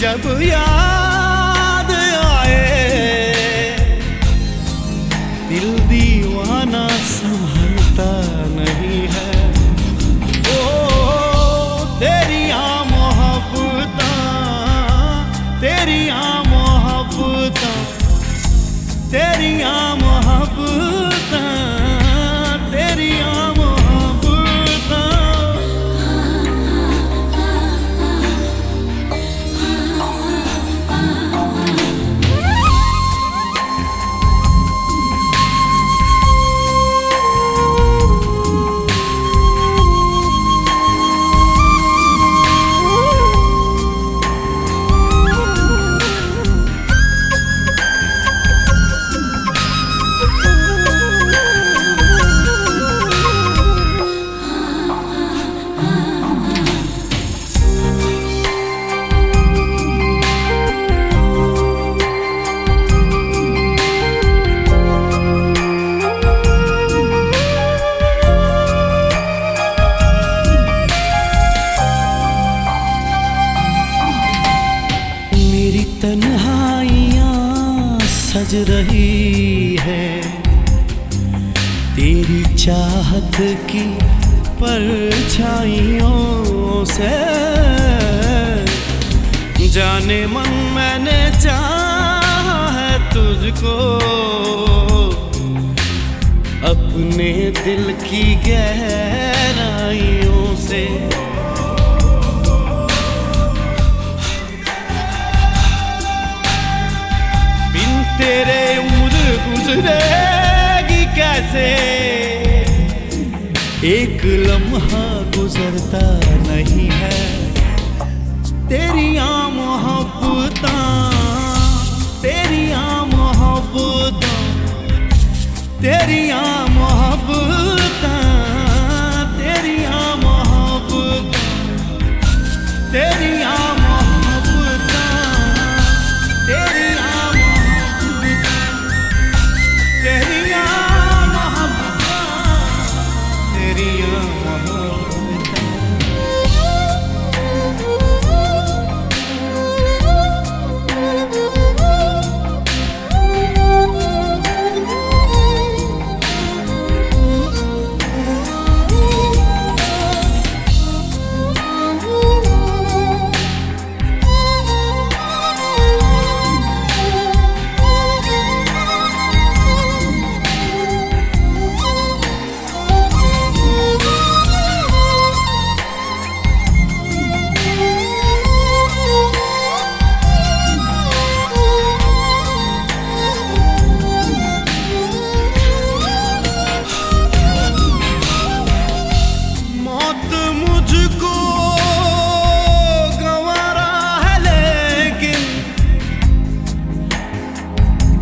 जब याद आए। दिल दीवाना संभलता नहीं है। ओ, तेरी तेरिया मोहब्बत तेरिया मोहब्बत तेरिया मोहब्बत। सज रही है। तेरी चाहत की परछाइयों से। जाने मन मैंने चाहा है तुझको। अपने दिल की गहराइयों से। एक लम्हा गुजरता नहीं है। तेरी मोहब्बता तेरी मोहब्बता तेरी मोहब्बता तेरी मोहब्बता तेरी Geriye mahal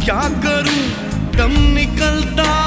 क्या करूँ? कम निकलता